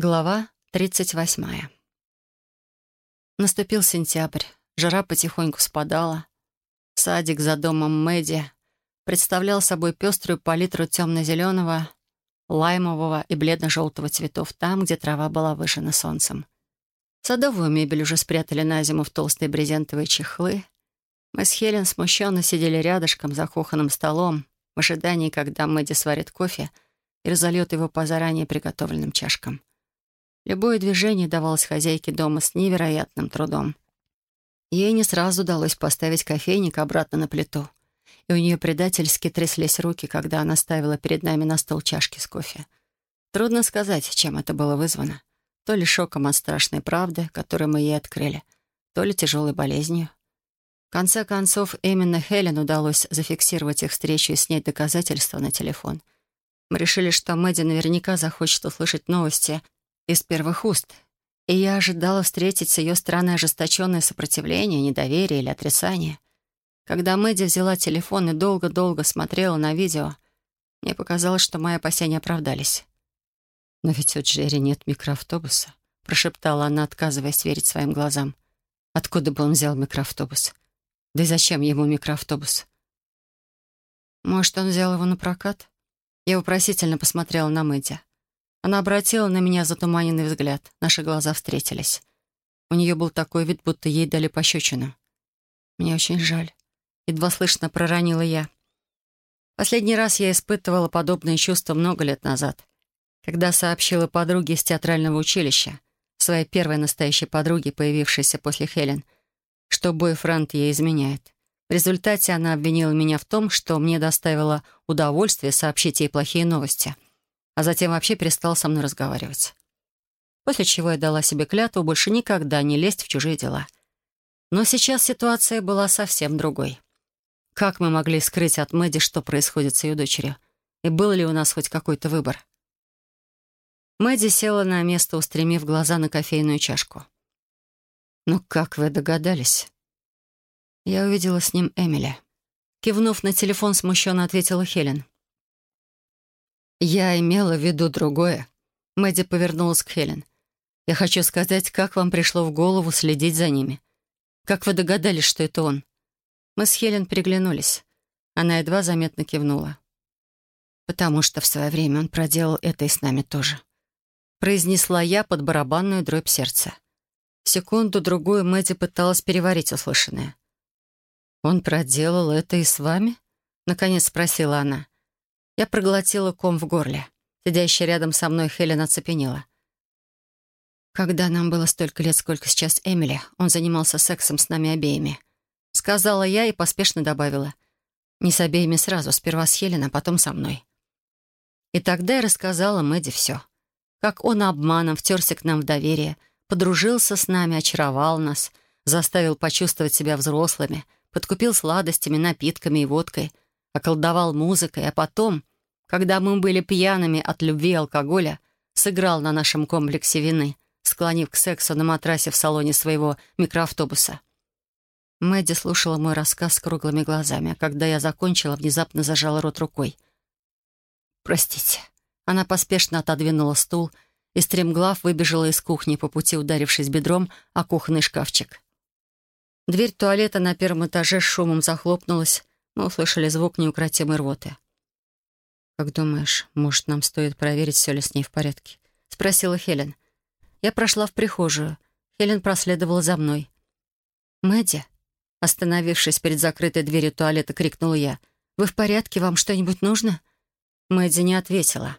Глава 38. Наступил сентябрь, жара потихоньку спадала. Садик за домом Мэдди представлял собой пеструю палитру темно-зеленого, лаймового и бледно-желтого цветов там, где трава была выжжена солнцем. Садовую мебель уже спрятали на зиму в толстые брезентовые чехлы. Мы с Хелен смущенно сидели рядышком за кухонным столом в ожидании, когда Мэдди сварит кофе и разольет его по заранее приготовленным чашкам. Любое движение давалось хозяйке дома с невероятным трудом. Ей не сразу удалось поставить кофейник обратно на плиту, и у нее предательски тряслись руки, когда она ставила перед нами на стол чашки с кофе. Трудно сказать, чем это было вызвано. То ли шоком от страшной правды, которую мы ей открыли, то ли тяжелой болезнью. В конце концов, именно Хелен удалось зафиксировать их встречу и снять доказательства на телефон. Мы решили, что Мэдди наверняка захочет услышать новости — из первых уст, и я ожидала встретить с ее стороны ожесточенное сопротивление, недоверие или отрицание. Когда Мэдди взяла телефон и долго-долго смотрела на видео, мне показалось, что мои опасения оправдались. «Но ведь у Джерри нет микроавтобуса», — прошептала она, отказываясь верить своим глазам. «Откуда бы он взял микроавтобус? Да и зачем ему микроавтобус?» «Может, он взял его на прокат?» Я вопросительно посмотрела на Мэдди. Она обратила на меня затуманенный взгляд. Наши глаза встретились. У нее был такой вид, будто ей дали пощечину. «Мне очень жаль». Едва слышно проронила я. Последний раз я испытывала подобные чувства много лет назад, когда сообщила подруге из театрального училища, своей первой настоящей подруге, появившейся после Хелен, что бойфренд ей изменяет. В результате она обвинила меня в том, что мне доставило удовольствие сообщить ей плохие новости — а затем вообще перестал со мной разговаривать. После чего я дала себе клятву больше никогда не лезть в чужие дела. Но сейчас ситуация была совсем другой. Как мы могли скрыть от Мэдди, что происходит с ее дочерью? И был ли у нас хоть какой-то выбор? Мэдди села на место, устремив глаза на кофейную чашку. «Ну как вы догадались?» Я увидела с ним Эмили. Кивнув на телефон, смущенно ответила Хелен. «Я имела в виду другое». Мэдди повернулась к Хелен. «Я хочу сказать, как вам пришло в голову следить за ними? Как вы догадались, что это он?» Мы с Хелен переглянулись. Она едва заметно кивнула. «Потому что в свое время он проделал это и с нами тоже», произнесла я под барабанную дробь сердца. Секунду-другую Мэдди пыталась переварить услышанное. «Он проделал это и с вами?» — наконец спросила она. Я проглотила ком в горле. Сидящая рядом со мной Хелен оцепенела. «Когда нам было столько лет, сколько сейчас Эмили, он занимался сексом с нами обеими», — сказала я и поспешно добавила. «Не с обеими сразу, сперва с Хелен, а потом со мной». И тогда я рассказала Мэдди все. Как он обманом втерся к нам в доверие, подружился с нами, очаровал нас, заставил почувствовать себя взрослыми, подкупил сладостями, напитками и водкой, околдовал музыкой, а потом когда мы были пьяными от любви и алкоголя, сыграл на нашем комплексе вины, склонив к сексу на матрасе в салоне своего микроавтобуса. Мэдди слушала мой рассказ с круглыми глазами, а когда я закончила, внезапно зажала рот рукой. «Простите». Она поспешно отодвинула стул и стремглав выбежала из кухни, по пути ударившись бедром о кухонный шкафчик. Дверь туалета на первом этаже с шумом захлопнулась, мы услышали звук неукротимой рвоты. «Как думаешь, может, нам стоит проверить, все ли с ней в порядке?» — спросила Хелен. Я прошла в прихожую. Хелен проследовала за мной. «Мэдди?» Остановившись перед закрытой дверью туалета, крикнула я. «Вы в порядке? Вам что-нибудь нужно?» Мэдди не ответила.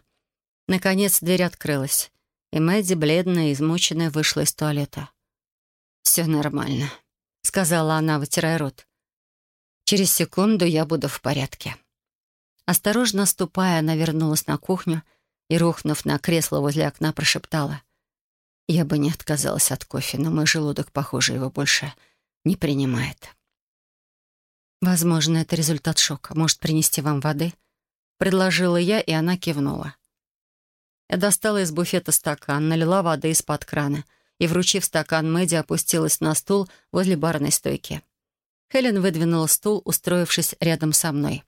Наконец дверь открылась, и Мэдди, бледная и измученная, вышла из туалета. «Все нормально», — сказала она, вытирая рот. «Через секунду я буду в порядке». Осторожно ступая, она вернулась на кухню и, рухнув на кресло возле окна, прошептала. «Я бы не отказалась от кофе, но мой желудок, похоже, его больше не принимает». «Возможно, это результат шока. Может, принести вам воды?» Предложила я, и она кивнула. Я достала из буфета стакан, налила воды из-под крана и, вручив стакан Мэдди, опустилась на стул возле барной стойки. Хелен выдвинула стул, устроившись рядом со мной.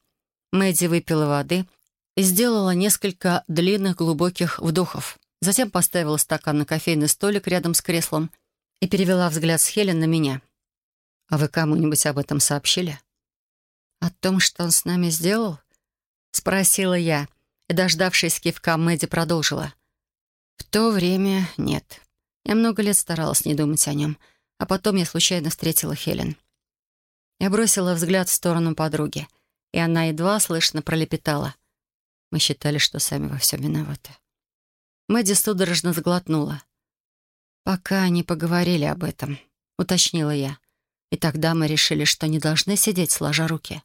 Мэдди выпила воды и сделала несколько длинных глубоких вдохов. Затем поставила стакан на кофейный столик рядом с креслом и перевела взгляд с Хелен на меня. «А вы кому-нибудь об этом сообщили?» «О том, что он с нами сделал?» — спросила я, и, дождавшись кивка, Мэдди продолжила. «В то время нет. Я много лет старалась не думать о нем, а потом я случайно встретила Хелен. Я бросила взгляд в сторону подруги, и она едва слышно пролепетала. Мы считали, что сами во всем виноваты. Мэдди судорожно сглотнула. «Пока не поговорили об этом», — уточнила я. И тогда мы решили, что не должны сидеть сложа руки.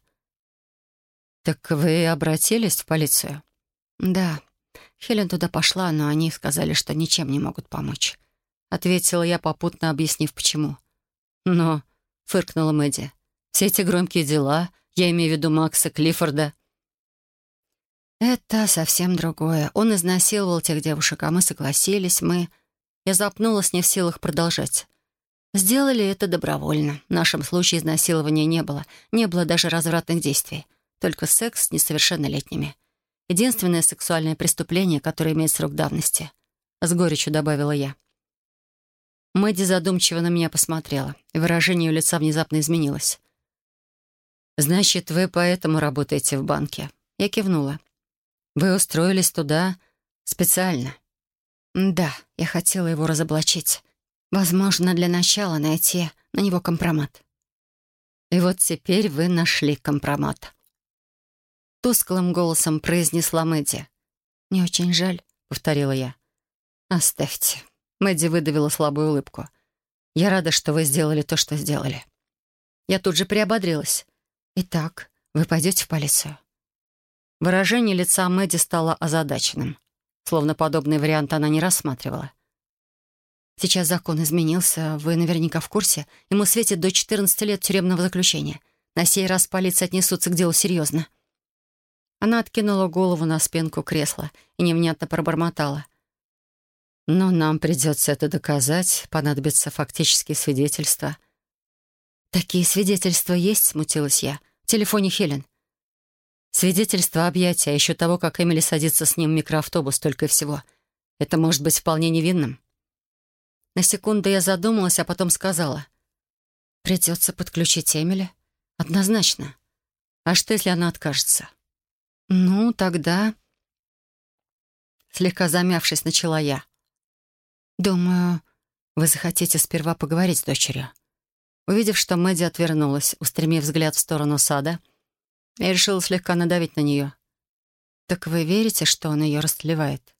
«Так вы обратились в полицию?» «Да. Хелен туда пошла, но они сказали, что ничем не могут помочь». Ответила я, попутно объяснив, почему. «Но», — фыркнула Мэдди, — «все эти громкие дела, я имею в виду Макса Клиффорда». «Это совсем другое. Он изнасиловал тех девушек, а мы согласились, мы...» Я запнулась, не в силах продолжать. Сделали это добровольно. В нашем случае изнасилования не было. Не было даже развратных действий. Только секс с несовершеннолетними. Единственное сексуальное преступление, которое имеет срок давности. С горечью добавила я. Мэдди задумчиво на меня посмотрела, выражение ее лица внезапно изменилось. «Значит, вы поэтому работаете в банке?» Я кивнула. «Вы устроились туда специально?» «Да, я хотела его разоблачить. Возможно, для начала найти на него компромат». «И вот теперь вы нашли компромат», Тусклым голосом произнесла Мэдди. «Не очень жаль», — повторила я. «Оставьте». Мэдди выдавила слабую улыбку. «Я рада, что вы сделали то, что сделали». Я тут же приободрилась. «Итак, вы пойдете в полицию?» Выражение лица Мэдди стало озадаченным. Словно подобный вариант она не рассматривала. «Сейчас закон изменился, вы наверняка в курсе. Ему светит до 14 лет тюремного заключения. На сей раз полиция отнесутся к делу серьезно». Она откинула голову на спинку кресла и невнятно пробормотала. «Но нам придется это доказать, понадобятся фактические свидетельства». «Такие свидетельства есть?» — смутилась я. «В телефоне Хелен». «Свидетельство объятия, еще того, как Эмили садится с ним в микроавтобус, только и всего. Это может быть вполне невинным». На секунду я задумалась, а потом сказала. «Придется подключить Эмили. Однозначно. А что, если она откажется?» «Ну, тогда...» Слегка замявшись, начала я. «Думаю, вы захотите сперва поговорить с дочерью». Увидев, что Мэдди отвернулась, устремив взгляд в сторону сада, я решила слегка надавить на нее. «Так вы верите, что он ее растлевает?»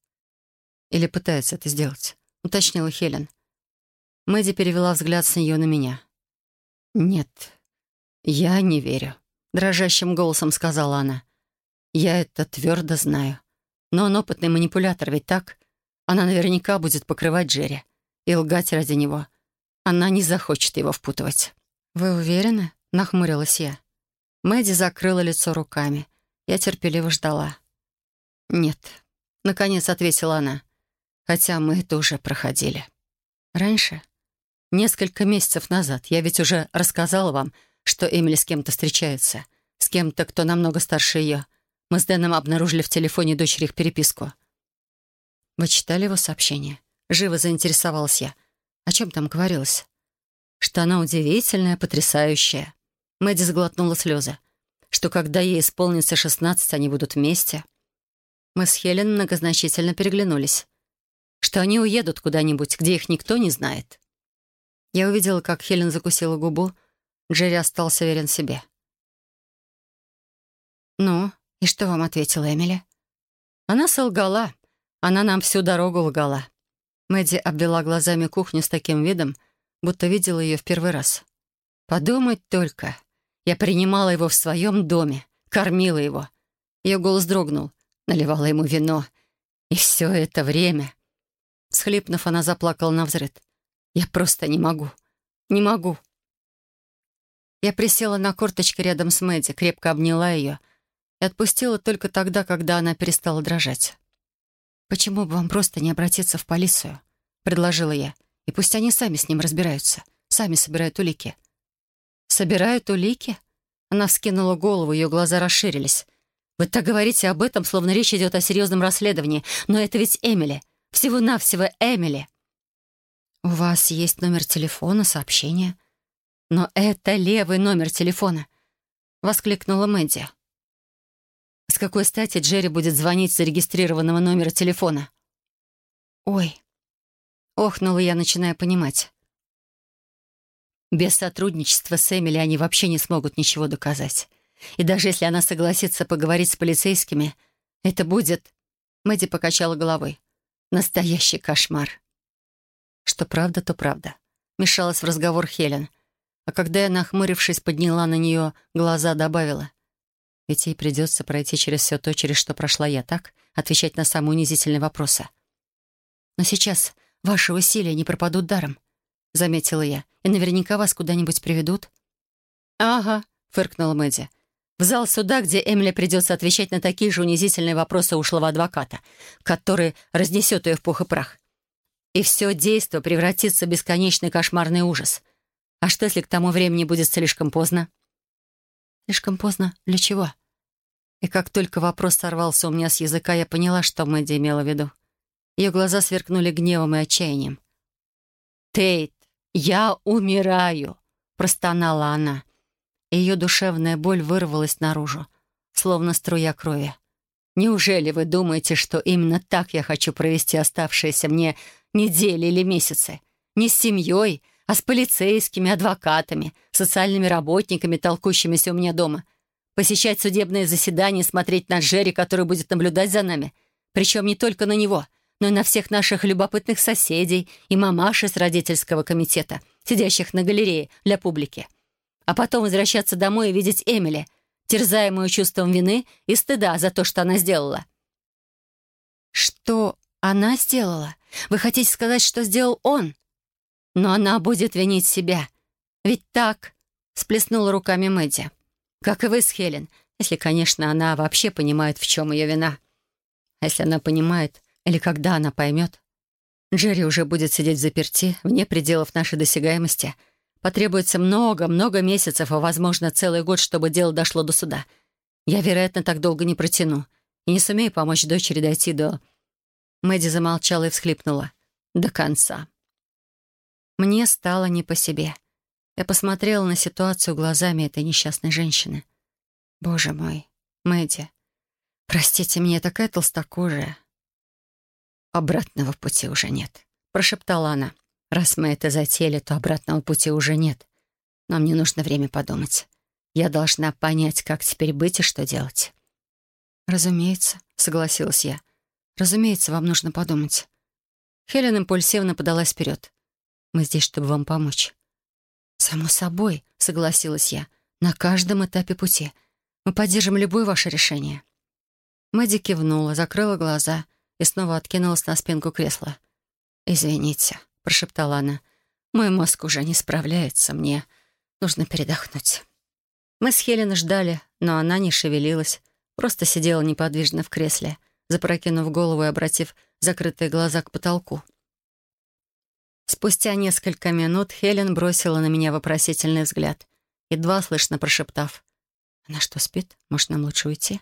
«Или пытается это сделать?» — уточнила Хелен. Мэдди перевела взгляд с нее на меня. «Нет, я не верю», — дрожащим голосом сказала она. Я это твердо знаю. Но он опытный манипулятор, ведь так? Она наверняка будет покрывать Джерри и лгать ради него. Она не захочет его впутывать. «Вы уверены?» — нахмурилась я. Мэдди закрыла лицо руками. Я терпеливо ждала. «Нет», — наконец ответила она. «Хотя мы это уже проходили. Раньше, несколько месяцев назад, я ведь уже рассказала вам, что Эмили с кем-то встречается, с кем-то, кто намного старше ее. Мы с Дэном обнаружили в телефоне дочери их переписку. «Вы читали его сообщение?» Живо заинтересовалась я. О чем там говорилось? Что она удивительная, потрясающая. Мэдди сглотнула слезы. Что когда ей исполнится шестнадцать, они будут вместе. Мы с Хелен многозначительно переглянулись. Что они уедут куда-нибудь, где их никто не знает. Я увидела, как Хелен закусила губу. Джерри остался верен себе. «Ну, «И что вам ответила Эмили?» Она солгала. Она нам всю дорогу лгала. Мэдди обвела глазами кухню с таким видом, будто видела ее в первый раз. «Подумать только. Я принимала его в своем доме, кормила его». Ее голос дрогнул, наливала ему вино. И все это время... Схлипнув, она заплакала на взрыд. «Я просто не могу. Не могу». Я присела на корточки рядом с Мэдди, крепко обняла ее — и отпустила только тогда, когда она перестала дрожать. «Почему бы вам просто не обратиться в полицию?» — предложила я. «И пусть они сами с ним разбираются, сами собирают улики». «Собирают улики?» Она вскинула голову, ее глаза расширились. «Вы так говорите об этом, словно речь идет о серьезном расследовании, но это ведь Эмили. Всего-навсего Эмили. «У вас есть номер телефона, сообщение?» «Но это левый номер телефона», — воскликнула Мэдди. «С какой стати Джерри будет звонить с зарегистрированного номера телефона?» «Ой», — охнула я, начиная понимать. Без сотрудничества с Эмили они вообще не смогут ничего доказать. И даже если она согласится поговорить с полицейскими, это будет... Мэдди покачала головой. Настоящий кошмар. Что правда, то правда. Мешалась в разговор Хелен. А когда я, нахмурившись, подняла на нее глаза, добавила. Ведь ей придется пройти через все то, через что прошла я, так? Отвечать на самые унизительные вопросы. Но сейчас ваши усилия не пропадут даром, заметила я. И наверняка вас куда-нибудь приведут. Ага, фыркнула Мэдди. В зал суда, где Эмили придется отвечать на такие же унизительные вопросы ушлого адвоката, который разнесет ее в пух и прах. И все действо превратится в бесконечный кошмарный ужас. А что, если к тому времени будет слишком поздно? Слишком поздно? Для чего? И как только вопрос сорвался у меня с языка, я поняла, что Мэдди имела в виду. Ее глаза сверкнули гневом и отчаянием. «Тейт, я умираю!» — простонала она. Ее душевная боль вырвалась наружу, словно струя крови. «Неужели вы думаете, что именно так я хочу провести оставшиеся мне недели или месяцы? Не с семьей, а с полицейскими, адвокатами, социальными работниками, толкущимися у меня дома. Посещать судебные заседания, смотреть на Джерри, который будет наблюдать за нами. Причем не только на него, но и на всех наших любопытных соседей и мамаши с родительского комитета, сидящих на галерее для публики а потом возвращаться домой и видеть Эмили, терзаемую чувством вины и стыда за то, что она сделала. «Что она сделала? Вы хотите сказать, что сделал он?» «Но она будет винить себя. Ведь так...» — сплеснула руками Мэдди. «Как и вы с Хелен, если, конечно, она вообще понимает, в чем ее вина. А если она понимает, или когда она поймет, Джерри уже будет сидеть в заперти, вне пределов нашей досягаемости — Потребуется много-много месяцев, а, возможно, целый год, чтобы дело дошло до суда. Я, вероятно, так долго не протяну и не сумею помочь дочери дойти до...» Мэдди замолчала и всхлипнула. «До конца». Мне стало не по себе. Я посмотрела на ситуацию глазами этой несчастной женщины. «Боже мой, Мэдди, простите меня, такая толстокожая». «Обратного пути уже нет», — прошептала она. Раз мы это затеяли, то обратного пути уже нет. Нам не нужно время подумать. Я должна понять, как теперь быть и что делать». «Разумеется», — согласилась я. «Разумеется, вам нужно подумать». Хелен импульсивно подалась вперед. «Мы здесь, чтобы вам помочь». «Само собой», — согласилась я. «На каждом этапе пути. Мы поддержим любое ваше решение». Мэдди кивнула, закрыла глаза и снова откинулась на спинку кресла. «Извините», прошептала она. «Мой мозг уже не справляется, мне нужно передохнуть». Мы с Хелен ждали, но она не шевелилась, просто сидела неподвижно в кресле, запрокинув голову и обратив закрытые глаза к потолку. Спустя несколько минут Хелен бросила на меня вопросительный взгляд, едва слышно прошептав. «Она что, спит? Может, нам лучше уйти?»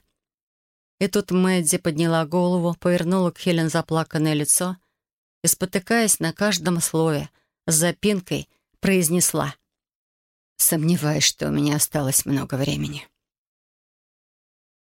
И тут Мэдди подняла голову, повернула к Хелен заплаканное лицо и, спотыкаясь на каждом слове, с запинкой произнесла. «Сомневаюсь, что у меня осталось много времени».